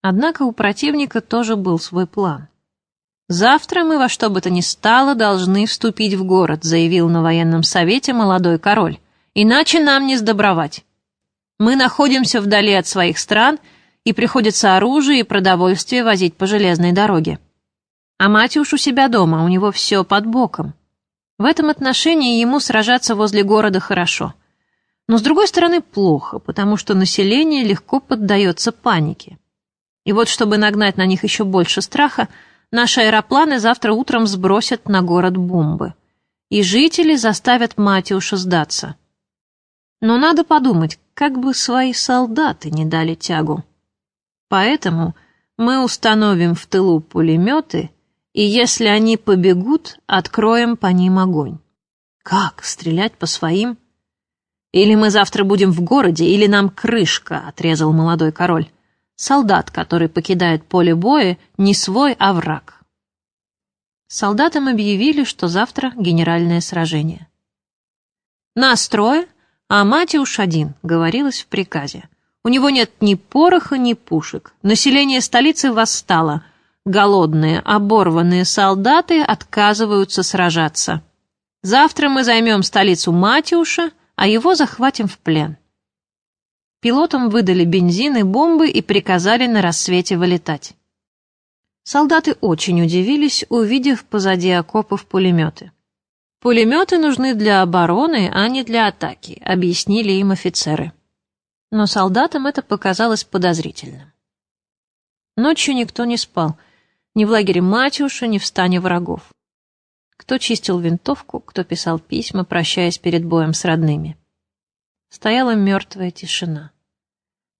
Однако у противника тоже был свой план. «Завтра мы во что бы то ни стало должны вступить в город», заявил на военном совете молодой король. «Иначе нам не сдобровать. Мы находимся вдали от своих стран, и приходится оружие и продовольствие возить по железной дороге. А мать уж у себя дома, у него все под боком. В этом отношении ему сражаться возле города хорошо. Но с другой стороны плохо, потому что население легко поддается панике. И вот чтобы нагнать на них еще больше страха, наши аэропланы завтра утром сбросят на город бомбы. И жители заставят Матюша сдаться. Но надо подумать, как бы свои солдаты не дали тягу. Поэтому мы установим в тылу пулеметы, и если они побегут, откроем по ним огонь. Как? Стрелять по своим? Или мы завтра будем в городе, или нам крышка, отрезал молодой король. Солдат, который покидает поле боя, не свой, а враг. Солдатам объявили, что завтра генеральное сражение. «Нас трое, а Матиуш один», — говорилось в приказе. «У него нет ни пороха, ни пушек. Население столицы восстало. Голодные, оборванные солдаты отказываются сражаться. Завтра мы займем столицу Матиуша, а его захватим в плен». Пилотам выдали бензин и бомбы и приказали на рассвете вылетать. Солдаты очень удивились, увидев позади окопов пулеметы. «Пулеметы нужны для обороны, а не для атаки», — объяснили им офицеры. Но солдатам это показалось подозрительным. Ночью никто не спал, ни в лагере Матюша, ни в стане врагов. Кто чистил винтовку, кто писал письма, прощаясь перед боем с родными стояла мертвая тишина.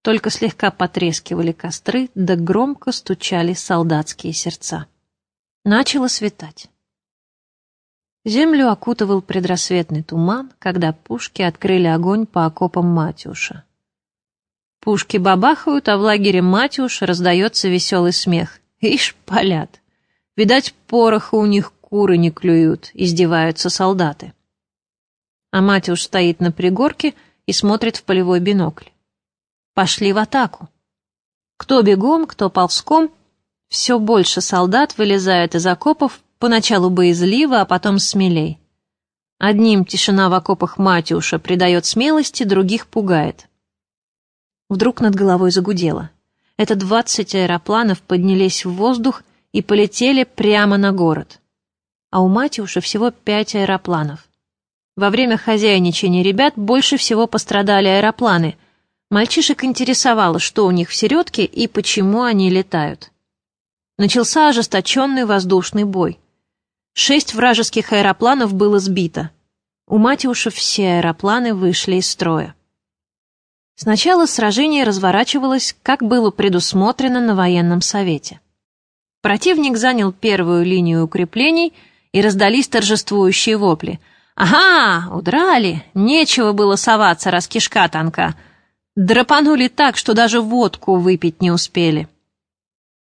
Только слегка потрескивали костры, да громко стучали солдатские сердца. Начало светать. Землю окутывал предрассветный туман, когда пушки открыли огонь по окопам Матюша. Пушки бабахают, а в лагере Матюш раздается веселый смех. Ишь, палят. Видать, пороха у них куры не клюют, издеваются солдаты. А Матюш стоит на пригорке — и смотрит в полевой бинокль. Пошли в атаку. Кто бегом, кто ползком, все больше солдат вылезает из окопов, поначалу боязливо, а потом смелей. Одним тишина в окопах Матюша придает смелости, других пугает. Вдруг над головой загудело. Это двадцать аэропланов поднялись в воздух и полетели прямо на город. А у Матюша всего пять аэропланов. Во время хозяйничания ребят больше всего пострадали аэропланы. Мальчишек интересовало, что у них в середке и почему они летают. Начался ожесточенный воздушный бой. Шесть вражеских аэропланов было сбито. У Матиуша все аэропланы вышли из строя. Сначала сражение разворачивалось, как было предусмотрено на военном совете. Противник занял первую линию укреплений, и раздались торжествующие вопли — «Ага, удрали! Нечего было соваться, раз кишка тонка. Драпанули так, что даже водку выпить не успели».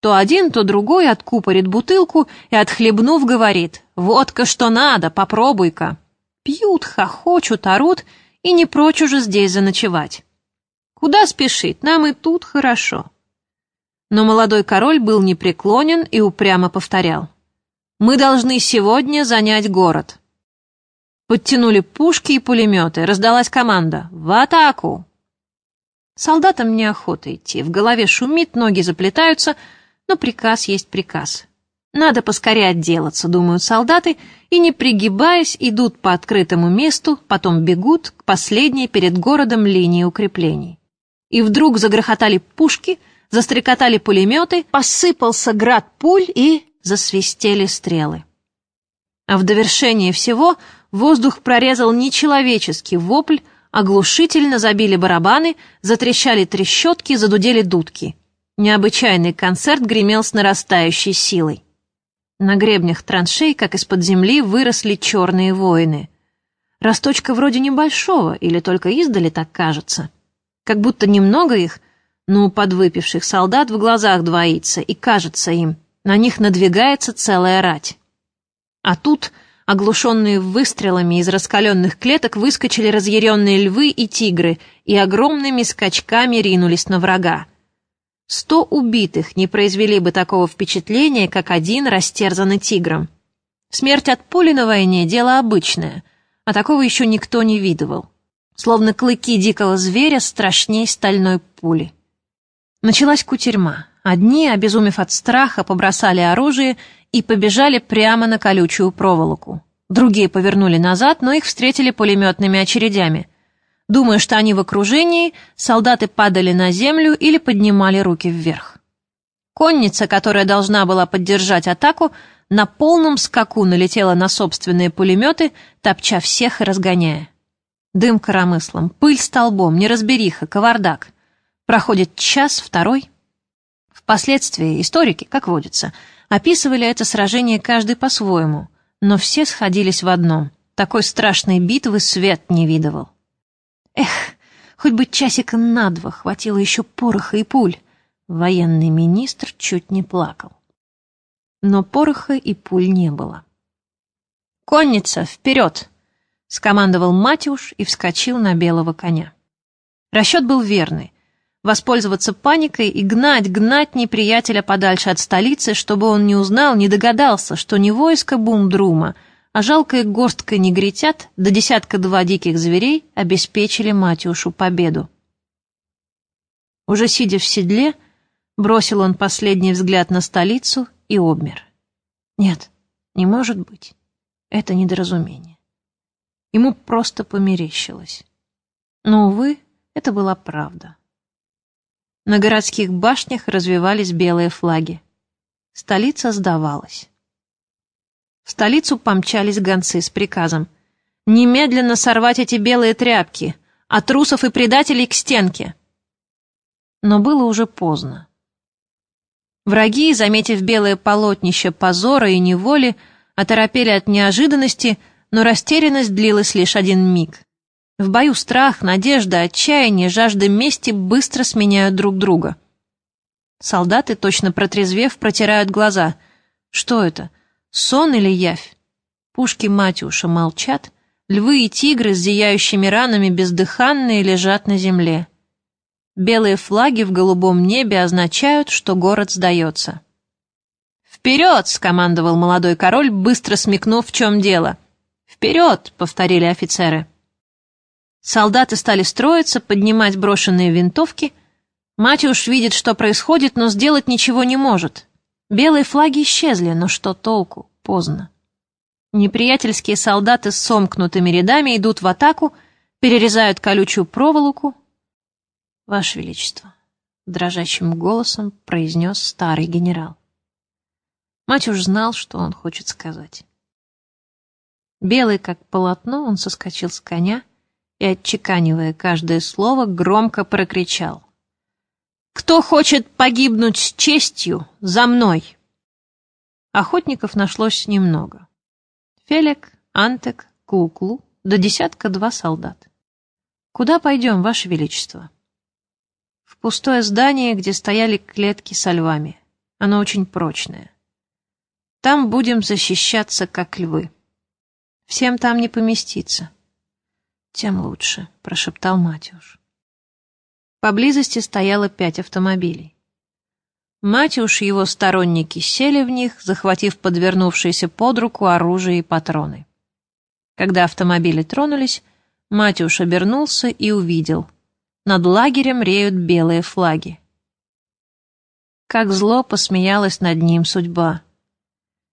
То один, то другой откупорит бутылку и, отхлебнув, говорит «Водка что надо, попробуй-ка». Пьют, хохочут, орут и не прочь уже здесь заночевать. Куда спешить, нам и тут хорошо. Но молодой король был непреклонен и упрямо повторял. «Мы должны сегодня занять город». Подтянули пушки и пулеметы, раздалась команда «В атаку!». Солдатам неохота идти, в голове шумит, ноги заплетаются, но приказ есть приказ. Надо поскорее отделаться, думают солдаты, и, не пригибаясь, идут по открытому месту, потом бегут к последней перед городом линии укреплений. И вдруг загрохотали пушки, застрекотали пулеметы, посыпался град пуль и засвистели стрелы. А в довершение всего воздух прорезал нечеловеческий вопль, оглушительно забили барабаны, затрещали трещотки, задудели дудки. Необычайный концерт гремел с нарастающей силой. На гребнях траншей, как из-под земли, выросли черные воины. Росточка вроде небольшого, или только издали так кажется. Как будто немного их, но у подвыпивших солдат в глазах двоится, и кажется им, на них надвигается целая рать. А тут, оглушенные выстрелами из раскаленных клеток, выскочили разъяренные львы и тигры и огромными скачками ринулись на врага. Сто убитых не произвели бы такого впечатления, как один растерзанный тигром. Смерть от пули на войне — дело обычное, а такого еще никто не видывал. Словно клыки дикого зверя страшней стальной пули. Началась кутерьма. Одни, обезумев от страха, побросали оружие и побежали прямо на колючую проволоку. Другие повернули назад, но их встретили пулеметными очередями — Думая, что они в окружении, солдаты падали на землю или поднимали руки вверх. Конница, которая должна была поддержать атаку, на полном скаку налетела на собственные пулеметы, топча всех и разгоняя. Дым коромыслом, пыль столбом, неразбериха, кавардак. Проходит час, второй. Впоследствии историки, как водится, описывали это сражение каждый по-своему, но все сходились в одном. Такой страшной битвы свет не видывал. Эх, хоть бы часика на два хватило еще пороха и пуль. Военный министр чуть не плакал. Но пороха и пуль не было. «Конница, вперед!» — скомандовал Матюш и вскочил на белого коня. Расчет был верный — воспользоваться паникой и гнать, гнать неприятеля подальше от столицы, чтобы он не узнал, не догадался, что не войско Бумдрума — а жалкая горстка негритят до да десятка-два диких зверей обеспечили Матюшу победу. Уже сидя в седле, бросил он последний взгляд на столицу и обмер. Нет, не может быть. Это недоразумение. Ему просто померещилось. Но, увы, это была правда. На городских башнях развивались белые флаги. Столица сдавалась. В столицу помчались гонцы с приказом «Немедленно сорвать эти белые тряпки, а трусов и предателей к стенке!» Но было уже поздно. Враги, заметив белое полотнище позора и неволи, оторопели от неожиданности, но растерянность длилась лишь один миг. В бою страх, надежда, отчаяние, жажда мести быстро сменяют друг друга. Солдаты, точно протрезвев, протирают глаза. Что это? Сон или явь? Пушки Матюша молчат, львы и тигры с зияющими ранами бездыханные лежат на земле. Белые флаги в голубом небе означают, что город сдается. «Вперед!» — скомандовал молодой король, быстро смекнув, в чем дело. «Вперед!» — повторили офицеры. Солдаты стали строиться, поднимать брошенные винтовки. Матюш видит, что происходит, но сделать ничего не может. Белые флаги исчезли, но что толку? Поздно. Неприятельские солдаты с сомкнутыми рядами идут в атаку, перерезают колючую проволоку. «Ваше Величество», — дрожащим голосом произнес старый генерал. Мать уж знал, что он хочет сказать. Белый, как полотно, он соскочил с коня и, отчеканивая каждое слово, громко прокричал. Кто хочет погибнуть с честью, за мной!» Охотников нашлось немного. Фелик, Антек, Клуклу, до десятка-два солдат. «Куда пойдем, Ваше Величество?» «В пустое здание, где стояли клетки со львами. Оно очень прочное. Там будем защищаться, как львы. Всем там не поместиться». «Тем лучше», — прошептал Матюш. Поблизости стояло пять автомобилей. Матюш и его сторонники сели в них, захватив подвернувшиеся под руку оружие и патроны. Когда автомобили тронулись, Матюш обернулся и увидел. Над лагерем реют белые флаги. Как зло посмеялась над ним судьба.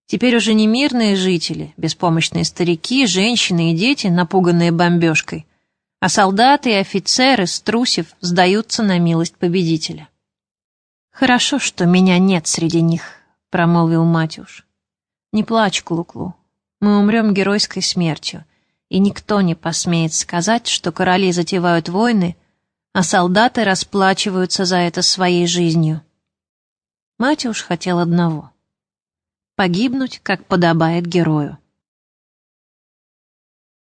Теперь уже не мирные жители, беспомощные старики, женщины и дети, напуганные бомбежкой, а солдаты и офицеры, струсив, сдаются на милость победителя. «Хорошо, что меня нет среди них», — промолвил Матюш. «Не плачь, Клуклу. Мы умрем геройской смертью, и никто не посмеет сказать, что короли затевают войны, а солдаты расплачиваются за это своей жизнью». Матюш хотел одного — погибнуть, как подобает герою.